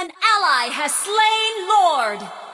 An ally has slain Lord!